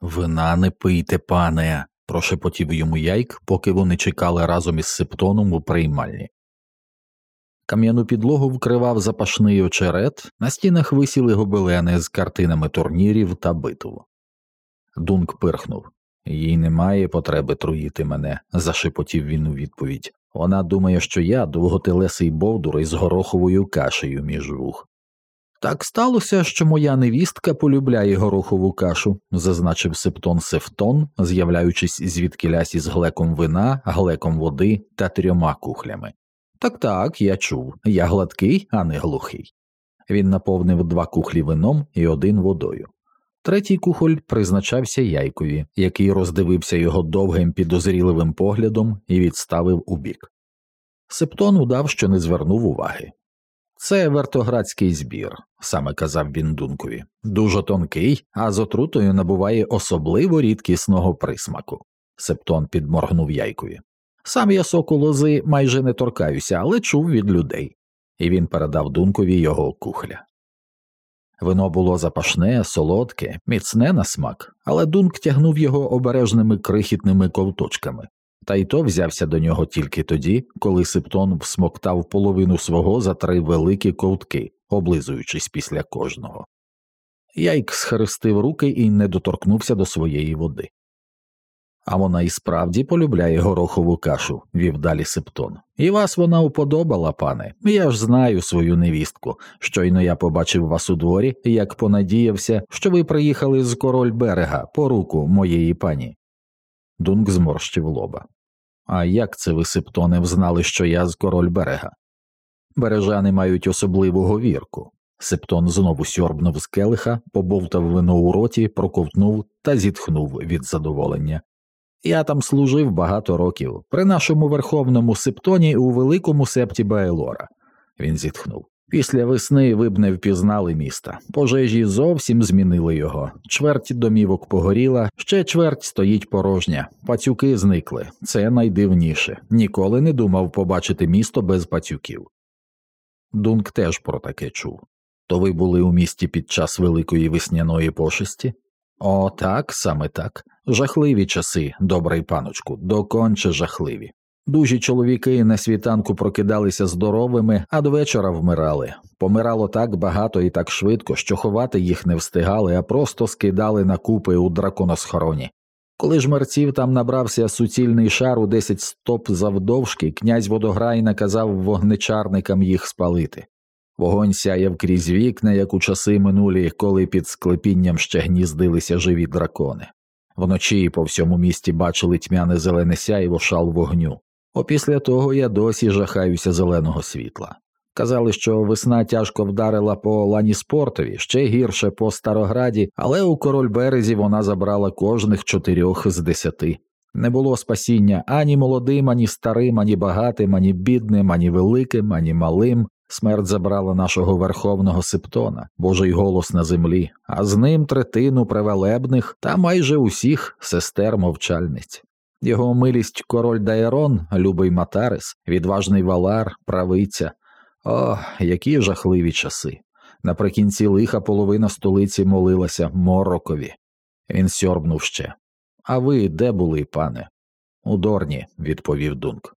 Вина не пийте, пане, прошепотів йому яйк, поки вони чекали разом із септоном у приймальні. Кам'яну підлогу вкривав запашний очерет, на стінах висіли гобелени з картинами турнірів та битв. Дунк пирхнув. Їй немає потреби труїти мене, зашепотів він у відповідь. Вона думає, що я довготелесий бовдур із гороховою кашею між вух. Так сталося, що моя невістка полюбляє горохову кашу, зазначив Септон Сефтон, з'являючись звідкилясь із глеком вина, глеком води та трьома кухлями. Так так, я чув, я гладкий, а не глухий. Він наповнив два кухлі вином і один водою. Третій кухоль призначався яйкові, який роздивився його довгим підозріливим поглядом і відставив убік. Септон удав, що не звернув уваги. Це вертоградський збір, саме казав він Дункові, дуже тонкий, а з отрутою набуває особливо рідкісного присмаку. Септон підморгнув яйкові. Сам я соку лози майже не торкаюся, але чув від людей, і він передав Дункові його кухля. Вино було запашне, солодке, міцне на смак, але Дунк тягнув його обережними крихітними ковточками, та й то взявся до нього тільки тоді, коли Септон всмоктав половину свого за три великі ковтки, облизуючись після кожного. Яйк схрестив руки і не доторкнувся до своєї води. А вона і справді полюбляє горохову кашу, вів далі Септон. І вас вона уподобала, пане. Я ж знаю свою невістку. Щойно я побачив вас у дворі, як понадіявся, що ви приїхали з король берега по руку моєї пані. Дунк зморщив лоба. А як це ви, Септоне, взнали, що я з король берега? Бережани мають особливу говірку. Септон знову сьорбнув з келиха, побовтав вино у роті, проковтнув та зітхнув від задоволення. Я там служив багато років, при нашому верховному септоні у великому септі Баелора. Він зітхнув. Після весни ви б не впізнали міста. Пожежі зовсім змінили його. Чверть домівок погоріла, ще чверть стоїть порожня. Пацюки зникли. Це найдивніше. Ніколи не думав побачити місто без пацюків. Дунк теж про таке чув. То ви були у місті під час великої весняної пошесті? О, так, саме так. Жахливі часи, добрий паночку, доконче жахливі. Дужі чоловіки на світанку прокидалися здоровими, а до вечора вмирали. Помирало так багато і так швидко, що ховати їх не встигали, а просто скидали на купи у драконосхороні. Коли ж мерців там набрався суцільний шар у десять стоп завдовжки, князь водограй наказав вогнечарникам їх спалити. Вогонь сяяв крізь вікна, як у часи минулі, коли під склепінням ще гніздилися живі дракони. Вночі по всьому місті бачили тьмяне зелене сяйво шал вогню. Опісля того я досі жахаюся зеленого світла. Казали, що весна тяжко вдарила по Ланіспортові, ще гірше по Старограді, але у король березі вона забрала кожних чотирьох з десяти. Не було спасіння ані молодим, ані старим, ані багатим, ані бідним, ані великим, ані малим. Смерть забрала нашого верховного септона, божий голос на землі, а з ним третину превелебних та майже усіх сестер мовчальниць. Його милість король Дайрон, любий Матарис, відважний валар, правиця. О, які жахливі часи. Наприкінці лиха половина столиці молилася морокові. Він сьорбнув ще. А ви де були, пане? У Дорні, відповів Дунк.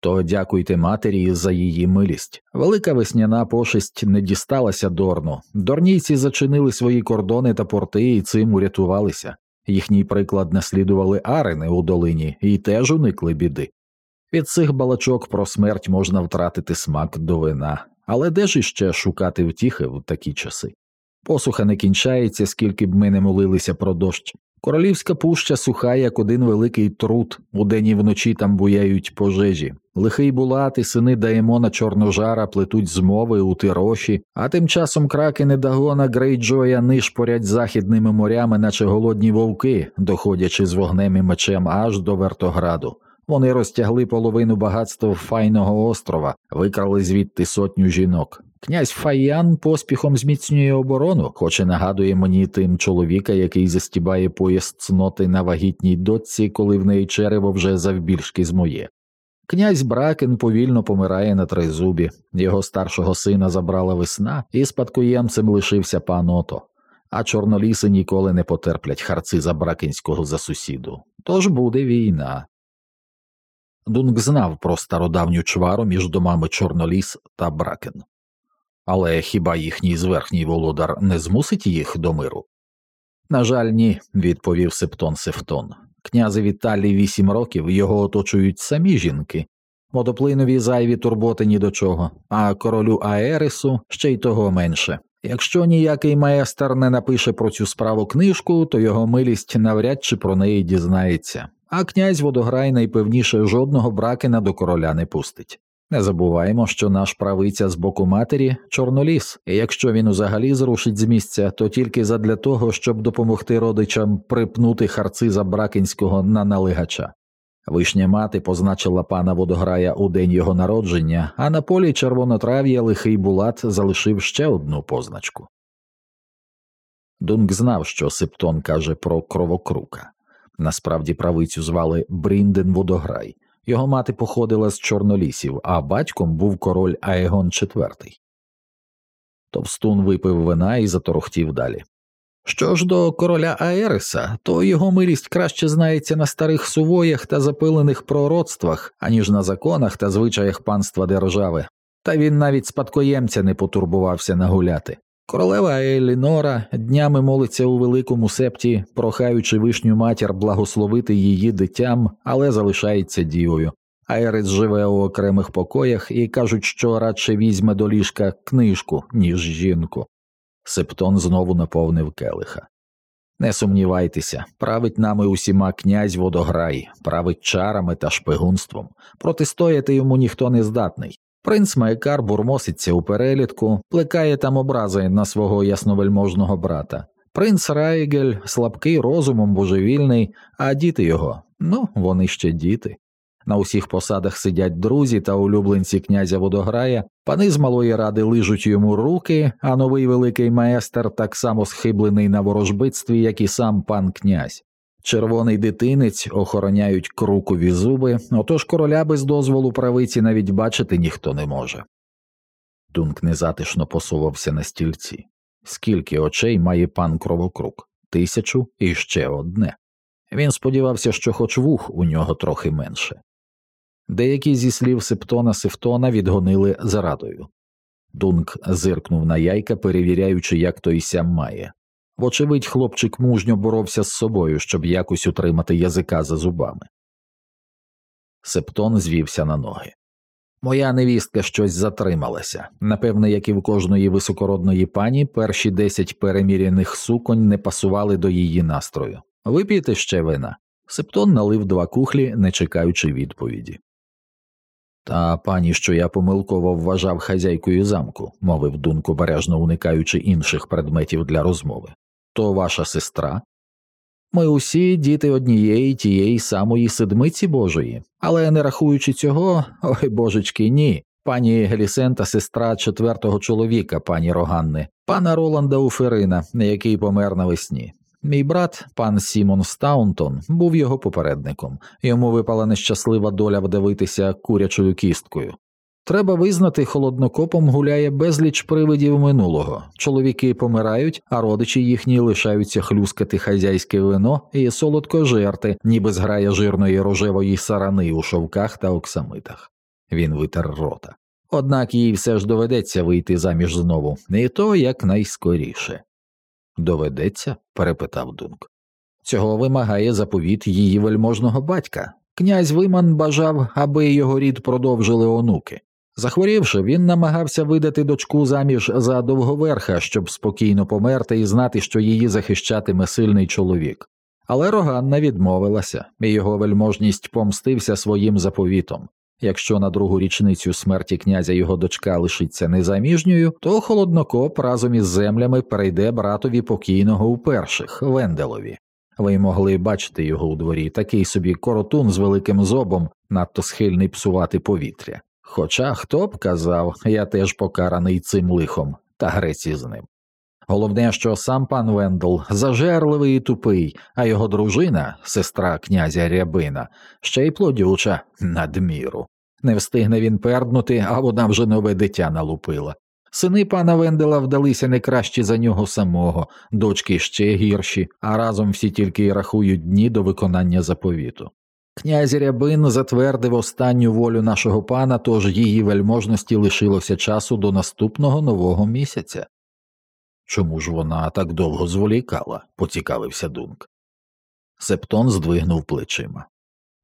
То дякуйте матері за її милість. Велика весняна пошесть не дісталася Дорну. Дорнійці зачинили свої кордони та порти і цим урятувалися. Їхній приклад наслідували арени у долині і теж уникли біди. Від цих балачок про смерть можна втратити смак до вина, але де ж іще шукати втіхи в такі часи? Посуха не кінчається, скільки б ми не молилися про дощ. Королівська пуща суха, як один великий труд, удень і вночі там буяють пожежі. Лихий булат і сини Даємона Чорножара плетуть змови у тироші, а тим часом краки недагона Грейджоя нишпорять західними морями, наче голодні вовки, доходячи з вогнем і мечем аж до Вертограду. Вони розтягли половину багатства файного острова, викрали звідти сотню жінок. Князь Фаян поспіхом зміцнює оборону, хоч і нагадує мені тим чоловіка, який застібає пояс цноти на вагітній дочці, коли в неї черево вже завбільшки з моє. Князь Бракен повільно помирає на тризубі, його старшого сина забрала весна, і спадкоємцем лишився пан Ото. а чорноліси ніколи не потерплять Бракинського за сусіду. Тож буде війна. Дунк знав про стародавню чвару між домами Чорноліс та Бракен. Але хіба їхній зверхній володар не змусить їх до миру? На жаль, ні, відповів Септон Сефтон. Князеві Талі вісім років його оточують самі жінки, водоплинові зайві турботи ні до чого, а королю Аересу ще й того менше. Якщо ніякий маестер не напише про цю справу книжку, то його милість навряд чи про неї дізнається, а князь Водограй найпевніше жодного бракена до короля не пустить. Не забуваємо, що наш правиця з боку матері чорноліс, і якщо він взагалі зрушить з місця, то тільки задля того, щоб допомогти родичам припнути харциза Бракинського на налигача. Вишня мати позначила пана водограя у день його народження, а на полі червонотрав'я лихий булат залишив ще одну позначку. Дунк знав, що Септон каже про кровокрука. Насправді правицю звали Брінден Водограй. Його мати походила з чорнолісів, а батьком був король Аегон IV. Товстун випив вина і заторохтів далі. Що ж до короля Аереса, то його милість краще знається на старих сувоях та запилених пророцтвах, аніж на законах та звичаях панства держави, та він навіть спадкоємця не потурбувався нагуляти. Королева Елінора днями молиться у великому септі, прохаючи вишню матір благословити її дитям, але залишається дівою. Айрес живе у окремих покоях і кажуть, що радше візьме до ліжка книжку, ніж жінку. Септон знову наповнив келиха. Не сумнівайтеся, править нами усіма князь водограй, править чарами та шпигунством, протистояти йому ніхто не здатний. Принц Майкар бурмоситься у перелітку, плекає там образи на свого ясновельможного брата. Принц Райгель слабкий розумом божевільний, а діти його ну, вони ще діти. На усіх посадах сидять друзі та улюбленці князя водограя, пани з малої ради лижуть йому руки, а новий великий майстер так само схиблений на ворожбитстві, як і сам пан князь. Червоний дитинець охороняють крукові зуби, отож короля без дозволу правиці навіть бачити ніхто не може. Дунк незатишно посувався на стільці. Скільки очей має пан кровокрук? Тисячу і ще одне. Він сподівався, що хоч вух у нього трохи менше. Деякі зі слів Септона Севтона відгонили зарадою. Дунк зиркнув на яйка, перевіряючи, як той сям має. Вочевидь, хлопчик мужньо боровся з собою, щоб якось утримати язика за зубами. Септон звівся на ноги. Моя невістка щось затрималася. Напевне, як і в кожної високородної пані, перші десять переміряних суконь не пасували до її настрою. Вип'єте ще вина. Септон налив два кухлі, не чекаючи відповіді. Та пані, що я помилково вважав хазяйкою замку, мовив Дунк, обережно уникаючи інших предметів для розмови, то ваша сестра. Ми усі діти однієї тієї самої седмиці Божої, але не рахуючи цього, ой божечки, ні. Пані Гелісента, сестра четвертого чоловіка, пані Роганни, пана Роланда Уферина, який помер навесні. Мій брат, пан Сімон Стаунтон, був його попередником, йому випала нещаслива доля вдавитися курячою кісткою. Треба визнати, Холоднокопом гуляє безліч привидів минулого. Чоловіки помирають, а родичі їхні лишаються хлюскати хазяйське вино і солодко жерти, ніби зграя жирної рожевої сарани у шовках та оксамитах. Він витер рота. Однак їй все ж доведеться вийти заміж знову, і то якнайскоріше. Доведеться? перепитав Дунк. Цього вимагає заповіт її вельможного батька. Князь Виман бажав, аби його рід продовжили онуки. Захворівши, він намагався видати дочку заміж за довговерха, щоб спокійно померти і знати, що її захищатиме сильний чоловік. Але Роганна відмовилася, і його вельможність помстився своїм заповітом. Якщо на другу річницю смерті князя його дочка лишиться незаміжньою, то холоднокоп разом із землями перейде братові покійного у перших Венделові. Ви могли бачити його у дворі, такий собі коротун з великим зобом, надто схильний псувати повітря. Хоча хто б казав, я теж покараний цим лихом, та грець із ним. Головне, що сам пан Вендел зажерливий і тупий, а його дружина, сестра князя Рябина, ще й плодюча надміру. Не встигне він перднути, а вона вже нове дитя налупила. Сини пана Вендела вдалися не краще за нього самого, дочки ще гірші, а разом всі тільки й рахують дні до виконання заповіту. Князь Рябин затвердив останню волю нашого пана, тож її вельможності лишилося часу до наступного нового місяця. Чому ж вона так довго зволікала? поцікавився Дунк. Септон здвигнув плечима.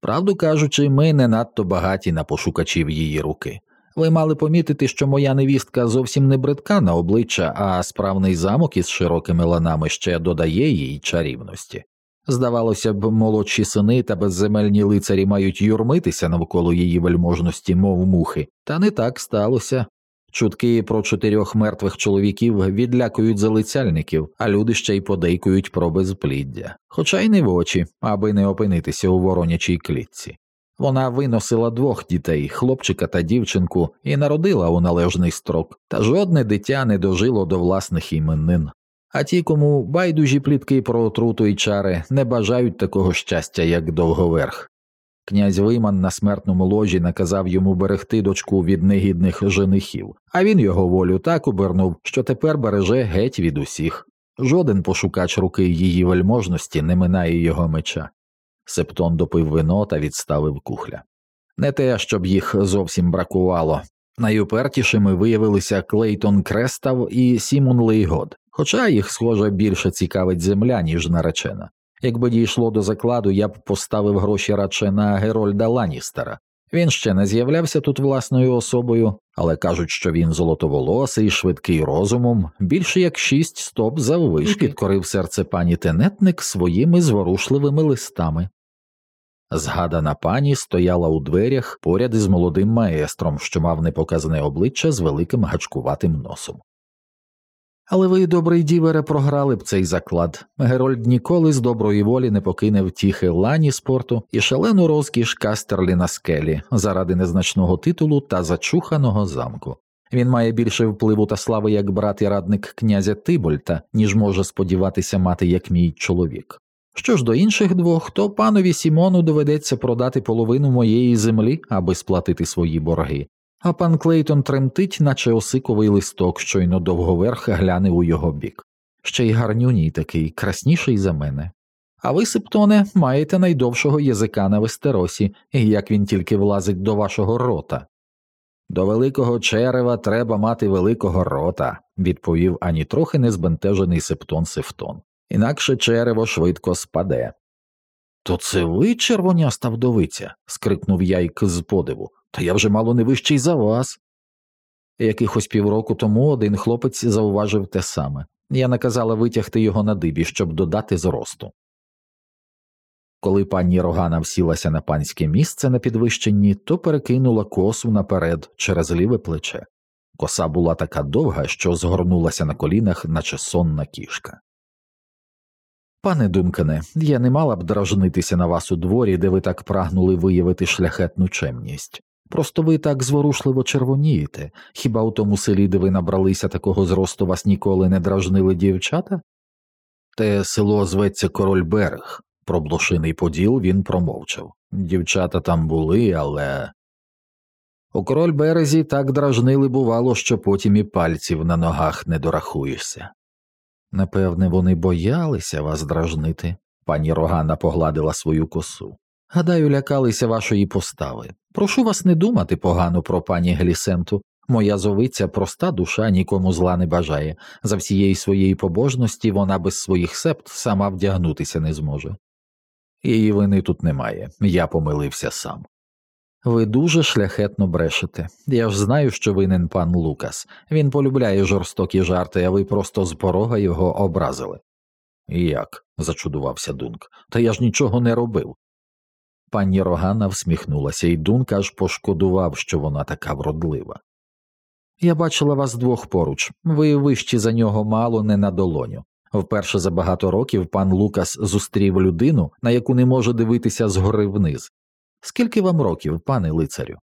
Правду кажучи, ми не надто багаті на пошукачів її руки. Ви мали помітити, що моя невістка зовсім не бридка на обличчя, а справний замок із широкими ланами ще додає їй чарівності. Здавалося б, молодші сини та безземельні лицарі мають юрмитися навколо її вельможності, мов мухи, та не так сталося. Чутки про чотирьох мертвих чоловіків відлякують залицяльників, а люди ще й подейкують про безпліддя, хоча й не в очі, аби не опинитися у воронячій клітці. Вона виносила двох дітей, хлопчика та дівчинку, і народила у належний строк, та жодне дитя не дожило до власних іменин. А ті, кому байдужі плітки про отруту і чари, не бажають такого щастя, як довговерх. Князь Виман на смертному ложі наказав йому берегти дочку від негідних женихів, а він його волю так обернув, що тепер береже геть від усіх. Жоден пошукач руки її вельможності не минає його меча. Септон допив вино та відставив кухля. Не те, щоб їх зовсім бракувало. Найупертішими виявилися Клейтон Крестав і Сімон Лейгод, хоча їх, схоже, більше цікавить земля, ніж наречена. Якби дійшло до закладу, я б поставив гроші радше на Герольда Ланістера. Він ще не з'являвся тут власною особою, але кажуть, що він золотоволосий, швидкий розумом, більше як шість стоп заввишки підкорив серце пані тенетник своїми зворушливими листами. Згадана пані стояла у дверях поряд із молодим маестром, що мав непоказане обличчя з великим гачкуватим носом. Але ви, добрий дівере, програли б цей заклад. Герольд ніколи з доброї волі не покине втіхи лані спорту і шалену розкіш Кастерлі на скелі заради незначного титулу та зачуханого замку. Він має більше впливу та слави як брат і радник князя Тибольта, ніж може сподіватися мати як мій чоловік. Що ж до інших двох, то панові Сімону доведеться продати половину моєї землі, аби сплатити свої борги, а пан Клейтон тремтить, наче осиковий листок, щойно довговерх гляне у його бік. Ще й гарнюній такий, красніший за мене. А ви, Септоне, маєте найдовшого язика на вестеросі, як він тільки влазить до вашого рота. До великого черева треба мати великого рота, відповів ані трохи не збентежений Септон Севтон інакше черево швидко спаде. То це ви, червоняста вдовиця? скрикнув яйк з подиву, та я вже мало не вищий за вас. Якихось півроку тому один хлопець зауважив те саме я наказала витягти його на дибі, щоб додати зросту. Коли пані Рогана всілася на панське місце на підвищенні, то перекинула косу наперед через ліве плече. Коса була така довга, що згорнулася на колінах, наче сонна кішка. Пане Дункане, я не мала б дражнитися на вас у дворі, де ви так прагнули виявити шляхетну чемність. Просто ви так зворушливо червонієте. Хіба у тому селі, де ви набралися такого зросту, вас ніколи не дражнили дівчата? Те село зветься Король Берег. Про блошиний поділ він промовчав. Дівчата там були, але. У король березі так дражнили, бувало, що потім і пальців на ногах не дорахуєшся. Напевне, вони боялися вас дражнити, пані Рогана погладила свою косу. Гадаю, лякалися вашої постави. Прошу вас не думати погано про пані Глісенту. Моя зовиця проста душа нікому зла не бажає. За всієї своєї побожності вона без своїх септ сама вдягнутися не зможе. Її вини тут немає, я помилився сам. Ви дуже шляхетно брешете. Я ж знаю, що винен пан Лукас. Він полюбляє жорстокі жарти, а ви просто з порога його образили. Як? зачудувався Дунк. Та я ж нічого не робив. Пані Рогана всміхнулася, і Дунк аж пошкодував, що вона така вродлива. Я бачила вас двох поруч, ви вищі за нього мало не на долоню. Вперше за багато років пан Лукас зустрів людину, на яку не може дивитися згори вниз, Скільки вам років, пане лицарю?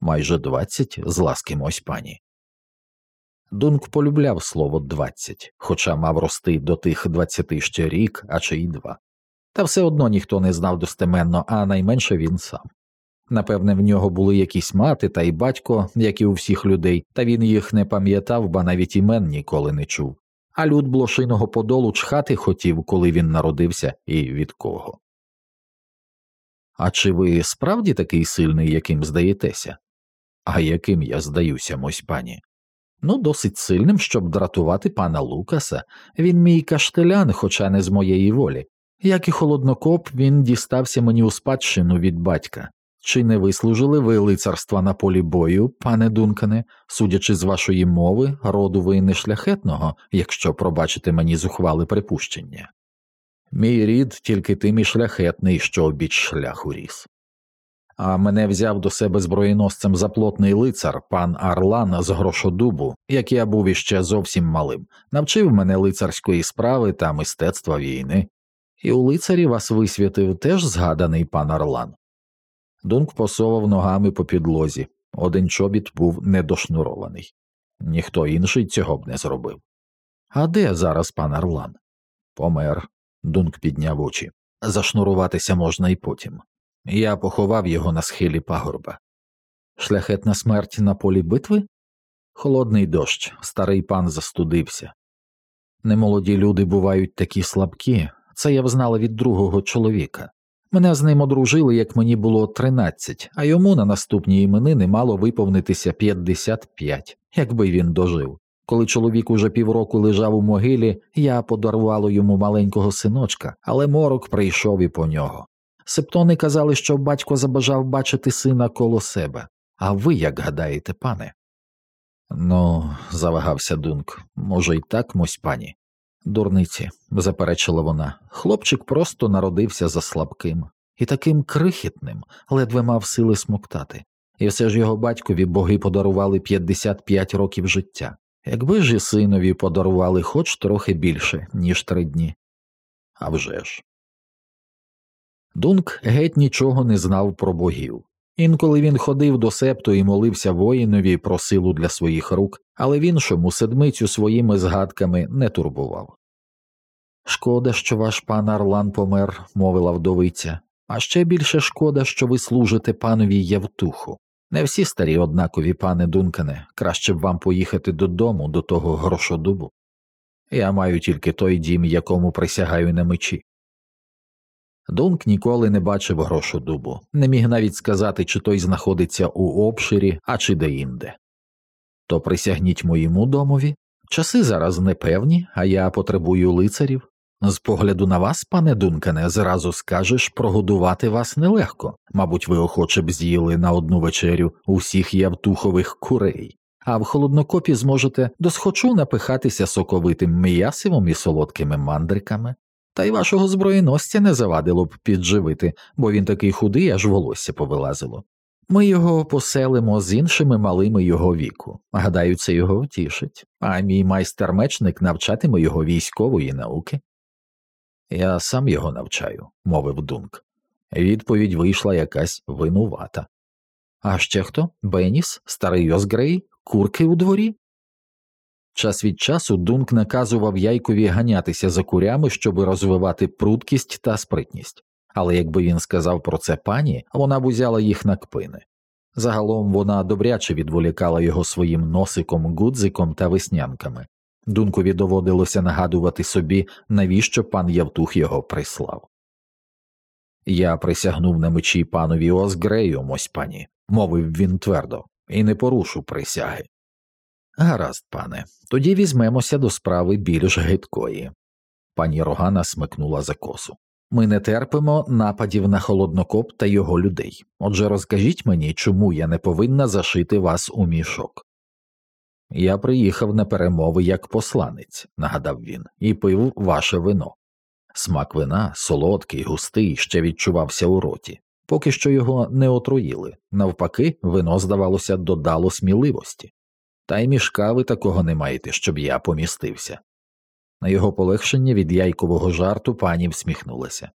Майже двадцять, з ласки мось пані. Дунк полюбляв слово двадцять, хоча мав рости до тих двадцяти ще рік, а чи й два. Та все одно ніхто не знав достеменно, а найменше він сам. Напевне, в нього були якісь мати та й батько, як і у всіх людей, та він їх не пам'ятав, ба навіть імен ніколи не чув. А люд блошиного подолу чхати хотів, коли він народився і від кого. А чи ви справді такий сильний, яким здаєтеся? А яким я здаюся, мось пані? Ну, досить сильним, щоб дратувати пана Лукаса. Він мій каштелян, хоча не з моєї волі. Як і холоднокоп, він дістався мені у спадщину від батька. Чи не вислужили ви лицарства на полі бою, пане Дункане, судячи з вашої мови, роду ви не шляхетного, якщо пробачите мені зухвали припущення? Мій рід тільки тим і шляхетний, що обіч шляху ріс. А мене взяв до себе зброєносцем заплотний лицар, пан Арлан з грошодубу, як я був іще зовсім малим, навчив мене лицарської справи та мистецтва війни, і у лицарі вас висвятив теж згаданий пан Арлан. Дунк посовав ногами по підлозі, один чобіт був недошнурований. Ніхто інший цього б не зробив. А де зараз пан Арлан? Помер. Дунк підняв очі. Зашнуруватися можна і потім. Я поховав його на схилі пагорба. Шляхетна смерть на полі битви? Холодний дощ, старий пан застудився. Немолоді люди бувають такі слабкі, це я взнала від другого чоловіка. Мене з ним одружили, як мені було тринадцять, а йому на наступні іменини мало виповнитися п'ятдесят п'ять, якби він дожив. Коли чоловік уже півроку лежав у могилі, я подарувала йому маленького синочка, але морок прийшов і по нього. Септони казали, що батько забажав бачити сина коло себе. А ви як гадаєте, пане? Ну, завагався Дунк, може, й так, мось пані. Дурниці, заперечила вона, хлопчик просто народився за слабким і таким крихітним, ледве мав сили смоктати, і все ж його батькові боги подарували 55 років життя, якби ж і синові подарували хоч трохи більше, ніж три дні. А вже ж. Дунк геть нічого не знав про богів. Інколи він ходив до септу і молився воїнові про силу для своїх рук, але в іншому седмицю своїми згадками не турбував. Шкода, що ваш пан Арлан помер, мовила вдовиця, а ще більше шкода, що ви служите панові Євтуху. Не всі старі однакові, пане Дункане, краще б вам поїхати додому, до того грошодубу. Я маю тільки той дім, якому присягаю на мечі. Дунк ніколи не бачив грошодубу, не міг навіть сказати, чи той знаходиться у обширі, а чи де-інде. То присягніть моєму домові. Часи зараз непевні, а я потребую лицарів. З погляду на вас, пане Дункане, зразу скажеш прогодувати вас нелегко. Мабуть, ви охоче б з'їли на одну вечерю усіх явтухових курей, а в холоднокопі зможете досхочу напихатися соковитим м'ясивом і солодкими мандриками. Та й вашого зброєносця не завадило б підживити, бо він такий худий, аж волосся повилазило. Ми його поселимо з іншими малими його віку. Гадаю, це його втішить, а мій майстер мечник навчатиме його військової науки. Я сам його навчаю, мовив Дунк. Відповідь вийшла якась винувата. А ще хто? Беніс, старий Йосгрей, курки у дворі? Час від часу Дунк наказував яйкові ганятися за курями, щоб розвивати прудкість та спритність, але якби він сказав про це пані, вона б узяла їх на кпини. Загалом вона добряче відволікала його своїм носиком, гудзиком та веснянками. Дункові доводилося нагадувати собі, навіщо пан Явтух його прислав. Я присягнув на мечі панові Озгрею, мось пані, мовив він твердо, і не порушу присяги. Гаразд, пане, тоді візьмемося до справи більш гидкої. Пані Рогана смикнула за косу. Ми не терпимо нападів на холоднокоп та його людей. Отже, розкажіть мені, чому я не повинна зашити вас у мішок. Я приїхав на перемови як посланець, нагадав він, і пив ваше вино. Смак вина, солодкий, густий, ще відчувався у роті, поки що його не отруїли, навпаки, вино, здавалося, додало сміливості. Та й мішка ви такого не маєте, щоб я помістився. На його полегшення від яйкового жарту пані всміхнулася.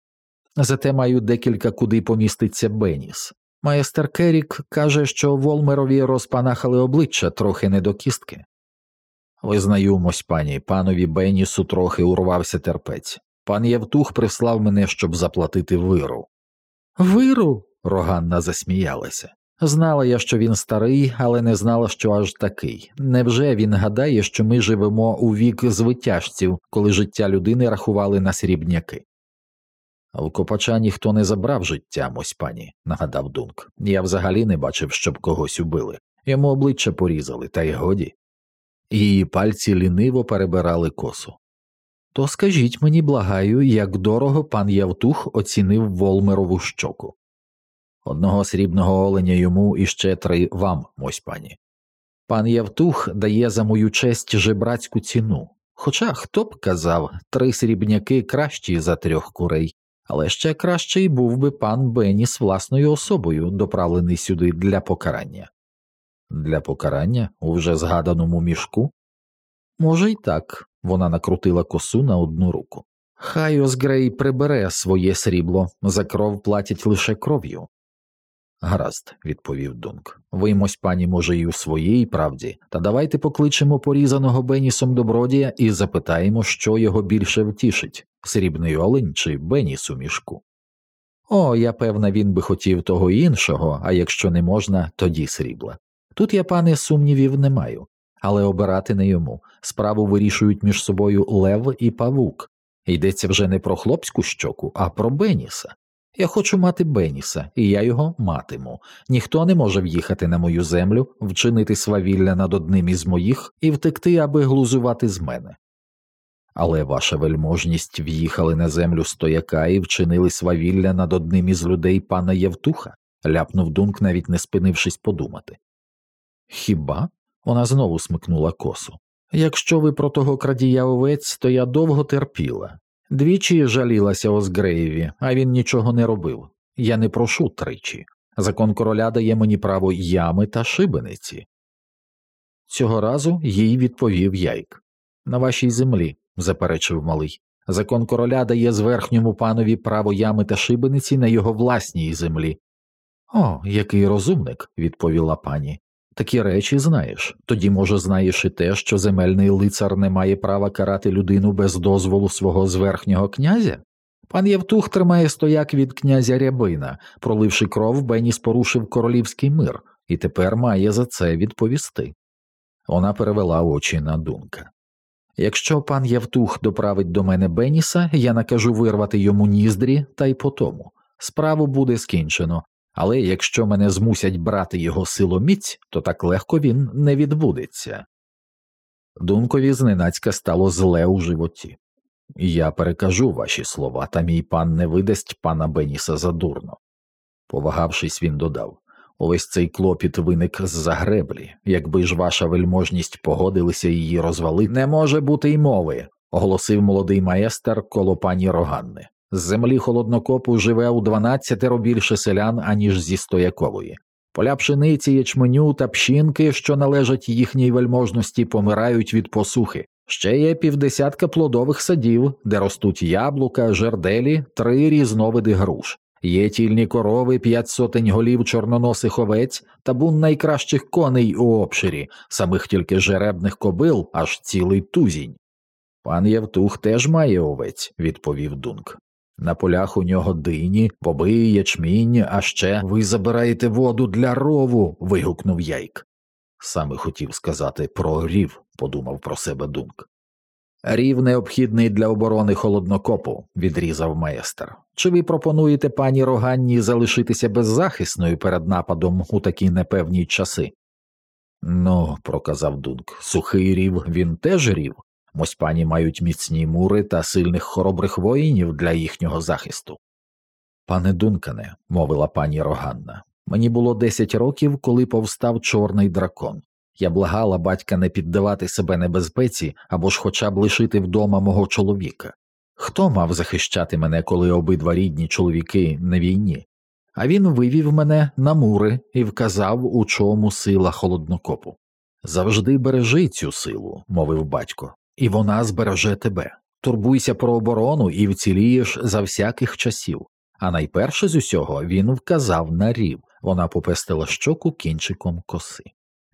Зате маю декілька куди поміститься Беніс. Майстер Керік каже, що Волмерові розпанахали обличчя трохи не до кістки. Визнаюмось, пані, панові Бенісу трохи урвався терпець. Пан Євтух прислав мене, щоб заплатити виру. Виру. Роганна засміялася. Знала я, що він старий, але не знала, що аж такий. Невже він гадає, що ми живемо у вік звитяжців, коли життя людини рахували на срібняки? В Копача ніхто не забрав життя, мось пані, нагадав Дунк. Я взагалі не бачив, щоб когось убили. Йому обличчя порізали, та й годі. Її пальці ліниво перебирали косу. То скажіть мені, благаю, як дорого пан Явтух оцінив Волмерову щоку. Одного срібного оленя йому і ще три вам, мось пані. Пан Явтух дає за мою честь жебрацьку ціну. Хоча хто б казав, три срібняки кращі за трьох курей, але ще кращий був би пан Беніс власною особою, доправлений сюди для покарання. Для покарання у вже згаданому мішку? Може, й так, вона накрутила косу на одну руку. Хай Осгрей прибере своє срібло, за кров платять лише кров'ю. Гаразд, відповів Дунк. Виймось, пані, може, і у своїй правді, та давайте покличемо порізаного Бенісом добродія і запитаємо, що його більше втішить срібний олень чи Беніс у мішку. О, я певна, він би хотів того іншого, а якщо не можна, тоді срібла. Тут я, пане, сумнівів не маю, але обирати не йому. Справу вирішують між собою Лев і Павук. Йдеться вже не про хлопську щоку, а про Беніса. Я хочу мати Беніса, і я його матиму. Ніхто не може в'їхати на мою землю, вчинити свавілля над одним із моїх і втекти, аби глузувати з мене. Але ваша вельможність в'їхали на землю стояка і вчинили свавілля над одним із людей пана Євтуха, ляпнув Дунк, навіть не спинившись подумати. Хіба? Вона знову смикнула косу. Якщо ви про того крадія овець, то я довго терпіла. Двічі жалілася Озгреєві, а він нічого не робив. Я не прошу тричі. Закон короля дає мені право ями та шибениці. Цього разу їй відповів Яйк. На вашій землі, заперечив малий. Закон короля дає зверхньому панові право ями та шибениці на його власній землі. О, який розумник, відповіла пані. Такі речі знаєш, тоді, може, знаєш і те, що земельний лицар не має права карати людину без дозволу свого зверхнього князя? Пан Євтух тримає стояк від князя Рябина, проливши кров, Беніс порушив королівський мир, і тепер має за це відповісти. Вона перевела очі на дунка. Якщо пан Євтух доправить до мене Беніса, я накажу вирвати йому ніздрі та й по тому. Справу буде скінчено, але якщо мене змусять брати його силоміць, то так легко він не відбудеться. Дункові зненацька стало зле у животі. Я перекажу ваші слова, та мій пан не видасть пана Беніса задурно. Повагавшись, він додав Увесь цей клопіт виник з за греблі. Якби ж ваша вельможність погодилися її розвалити, не може бути й мови, оголосив молодий маестер коло пані Роганни. З землі холоднокопу живе у дванадцятеро більше селян, аніж зі стоякової. Поля пшениці, ячменю та пщінки, що належать їхній вельможності, помирають від посухи. Ще є півдесятка плодових садів, де ростуть яблука, жерделі, три різновиди груш. Є тільні корови, п'ять сотень голів чорноносих овець та бун найкращих коней у обширі, самих тільки жеребних кобил, аж цілий тузінь. Пан Євтух теж має овець, відповів Дунк. На полях у нього дині, боби, ячмінь, а ще ви забираєте воду для рову. вигукнув Яйк. Саме хотів сказати про рів, подумав про себе Дунк. Рів необхідний для оборони холоднокопу, відрізав майстер. Чи ви пропонуєте пані Роганні залишитися беззахисною перед нападом у такі непевні часи? Ну, проказав Дунк, сухий рів він теж рів. Моспані мають міцні мури та сильних хоробрих воїнів для їхнього захисту. Пане Дункане, мовила пані Роганна, мені було десять років, коли повстав чорний дракон. Я благала батька не піддавати себе небезпеці або ж хоча б лишити вдома мого чоловіка. Хто мав захищати мене, коли обидва рідні чоловіки на війні? А він вивів мене на мури і вказав, у чому сила холоднокопу. Завжди бережи цю силу, мовив батько, і вона збереже тебе. Турбуйся про оборону і вцілієш за всяких часів. А найперше з усього він вказав на рів, вона попестила щоку кінчиком коси.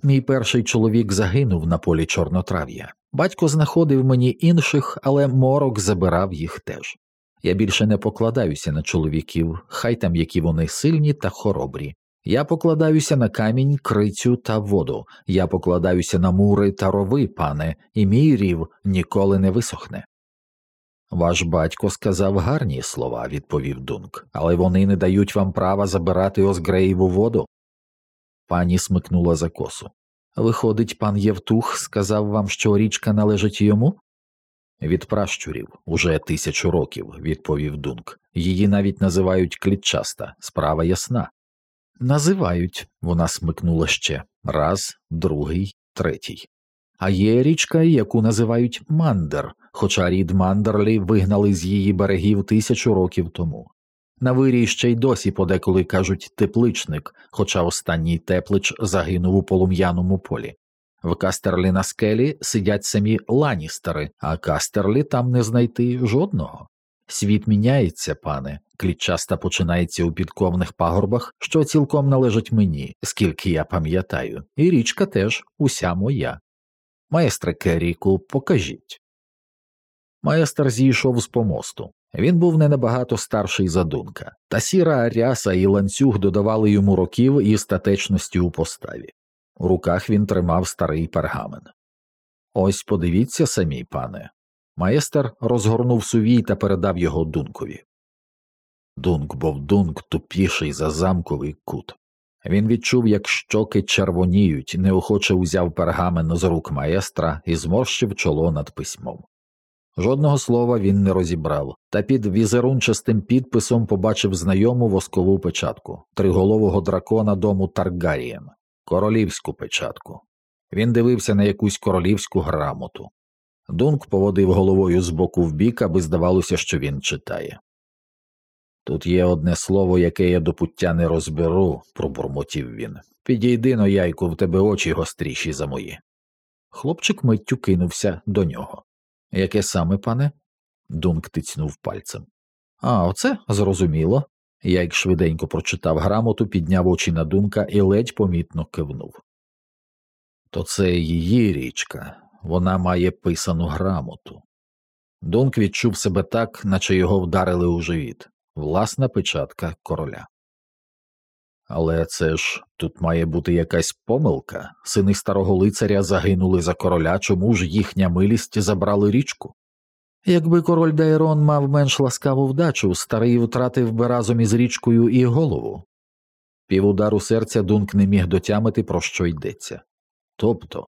Мій перший чоловік загинув на полі чорнотрав'я. Батько знаходив мені інших, але морок забирав їх теж. Я більше не покладаюся на чоловіків, хай там які вони сильні та хоробрі. Я покладаюся на камінь, крицю та воду, я покладаюся на мури та рови, пане, і мій рів ніколи не висохне. Ваш батько сказав гарні слова, відповів Дунк, але вони не дають вам права забирати Озгреєву воду. Пані смикнула за косу. Виходить, пан Євтух сказав вам, що річка належить йому? Від пращурів уже тисячу років, відповів Дунк. Її навіть називають клітчаста, справа ясна. Називають, вона смикнула ще раз, другий, третій. А є річка, яку називають Мандер, хоча рід Мандерлі вигнали з її берегів тисячу років тому. На вирій ще й досі подеколи кажуть тепличник, хоча останній теплич загинув у полум'яному полі. В Кастерлі на скелі сидять самі ланістери, а Кастерлі там не знайти жодного. Світ міняється, пане, клітчаста починається у підковних пагорбах, що цілком належать мені, скільки я пам'ятаю, і річка теж уся моя. Маестре Керріку, покажіть. Маестр зійшов з помосту. Він був не набагато старший за Дунка, та сіра ряса і ланцюг додавали йому років і статечності у поставі. У руках він тримав старий пергамен. Ось подивіться самі, пане. Маестер розгорнув сувій та передав його дункові. Дунк був дунк тупіший за замковий кут. Він відчув, як щоки червоніють, неохоче узяв пергамен з рук маестра і зморщив чоло над письмом. Жодного слова він не розібрав, та під візерунчастим підписом побачив знайому воскову печатку триголового дракона дому Таргарієн, королівську печатку. Він дивився на якусь королівську грамоту. Дунк поводив головою з боку в бік, аби здавалося, що він читає. Тут є одне слово, яке я до пуття не розберу, пробурмотів він. Підійди но, яйку, в тебе очі гостріші за мої. Хлопчик миттю кинувся до нього. Яке саме, пане? Дунк тицнув пальцем. А, оце зрозуміло. Яйк швиденько прочитав грамоту, підняв очі на думка і ледь помітно кивнув. То це її річка, вона має писану грамоту. Дунк відчув себе так, наче його вдарили у живіт власна печатка короля. Але це ж тут має бути якась помилка. Сини старого лицаря загинули за короля, чому ж їхня милість забрали річку? Якби король Дайрон мав менш ласкаву вдачу, старий втратив би разом із річкою і голову. Півудару серця Дунк не міг дотямити, про що йдеться. Тобто,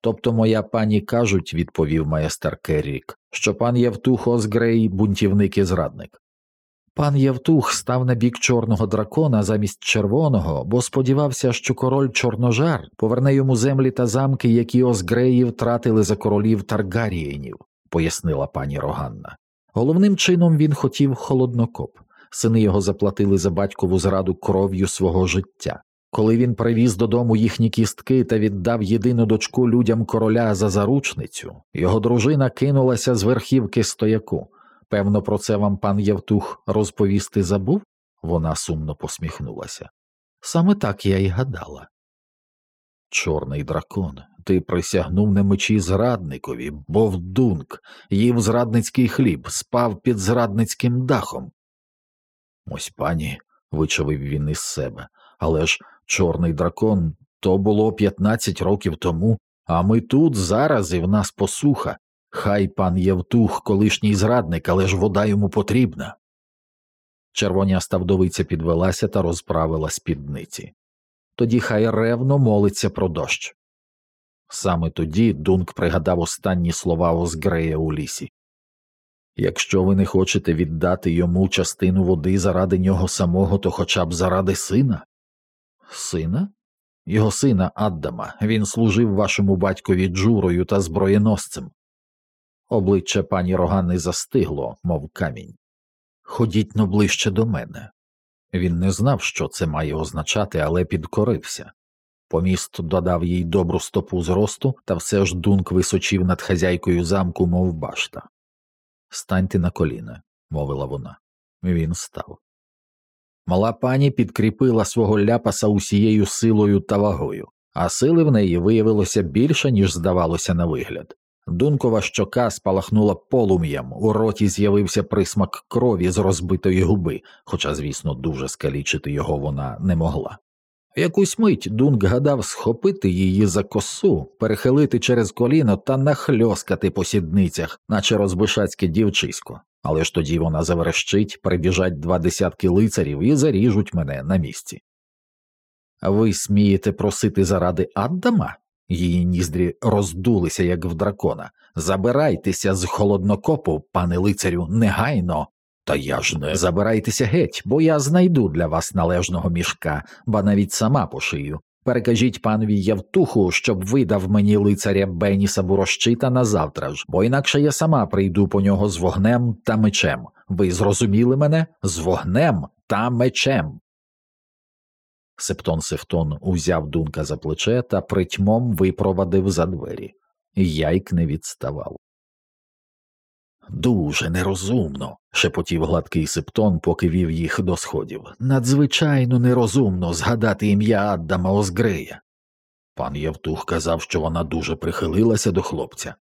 тобто, моя пані кажуть, відповів майстер Керрік, що пан Євтух Озгрей бунтівник і зрадник. Пан Євтух став на бік чорного дракона замість червоного, бо сподівався, що король Чорножар поверне йому землі та замки, які Озгреї втратили за королів Таргарієнів, пояснила пані Роганна. Головним чином він хотів холоднокоп. Сини його заплатили за батькову зраду кров'ю свого життя. Коли він привіз додому їхні кістки та віддав єдину дочку людям короля за заручницю, його дружина кинулася з верхівки стояку. Певно, про це вам пан Євтух розповісти забув? Вона сумно посміхнулася. Саме так я й гадала. Чорний дракон, ти присягнув на мечі зрадникові, бов дунк, їв зрадницький хліб, спав під зрадницьким дахом. Ось пані, вичавив він із себе, але ж чорний дракон то було п'ятнадцять років тому, а ми тут зараз і в нас посуха, Хай пан Євтух, колишній зрадник, але ж вода йому потрібна. Червоняста вдовиця підвелася та розправила спідниці. Тоді хай ревно молиться про дощ. Саме тоді Дунк пригадав останні слова Озгрея у лісі Якщо ви не хочете віддати йому частину води заради нього самого, то хоча б заради сина. Сина? Його сина Аддама. Він служив вашому батькові джурою та зброєносцем. Обличчя пані Рогани застигло, мов камінь. Ходіть но ближче до мене. Він не знав, що це має означати, але підкорився. Поміст додав їй добру стопу зросту, та все ж дунк височив над хазяйкою замку, мов башта. Станьте на коліна, мовила вона. Він став. Мала пані підкріпила свого ляпаса усією силою та вагою, а сили в неї виявилося більше, ніж здавалося на вигляд. Дункова щока спалахнула полум'ям, у роті з'явився присмак крові з розбитої губи, хоча, звісно, дуже скалічити його вона не могла. Якусь мить Дунк гадав схопити її за косу, перехилити через коліно та нахльоскати по сідницях, наче розбишацьке дівчисько, але ж тоді вона заверещить, прибіжать два десятки лицарів і заріжуть мене на місці. Ви смієте просити заради Аддама? Її ніздрі роздулися, як в дракона. Забирайтеся з холоднокопу, пане лицарю, негайно. Та я ж не забирайтеся геть, бо я знайду для вас належного мішка, ба навіть сама пошию. Перекажіть панові Явтуху, щоб видав мені лицаря Беніса Бурощита на завтра ж, бо інакше я сама прийду по нього з вогнем та мечем. Ви зрозуміли мене? З вогнем та мечем. Септон Севтон узяв дунка за плече та притьмом випровадив за двері. Яйк не відставав. Дуже нерозумно, шепотів гладкий септон, поки вів їх до сходів. Надзвичайно нерозумно згадати ім'я Аддама Озгрея. Пан Євтух казав, що вона дуже прихилилася до хлопця.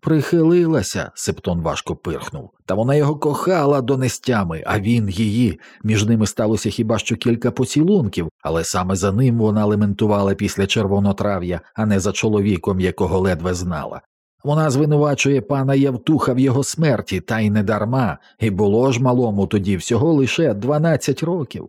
Прихилилася, септон важко пирхнув, та вона його кохала донестями, а він її. Між ними сталося хіба що кілька поцілунків, але саме за ним вона лементувала після червонотрав'я, а не за чоловіком, якого ледве знала. Вона звинувачує пана Явтуха в його смерті, та й не дарма, і було ж малому тоді всього лише дванадцять років.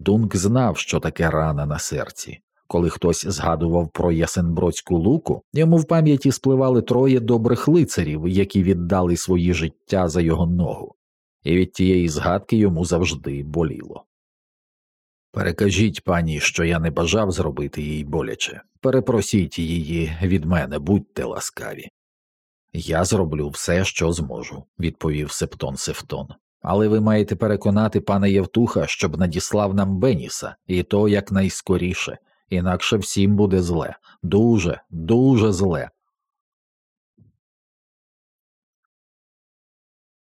Дунк знав, що таке рана на серці. Коли хтось згадував про Ясенбродську луку, йому в пам'яті спливали троє добрих лицарів, які віддали свої життя за його ногу, і від тієї згадки йому завжди боліло. Перекажіть пані, що я не бажав зробити їй боляче. Перепросіть її від мене, будьте ласкаві. Я зроблю все, що зможу, відповів Септон Севтон. Але ви маєте переконати пана Євтуха, щоб надіслав нам Беніса, і то якнайскоріше, інакше всім буде зле, дуже, дуже зле.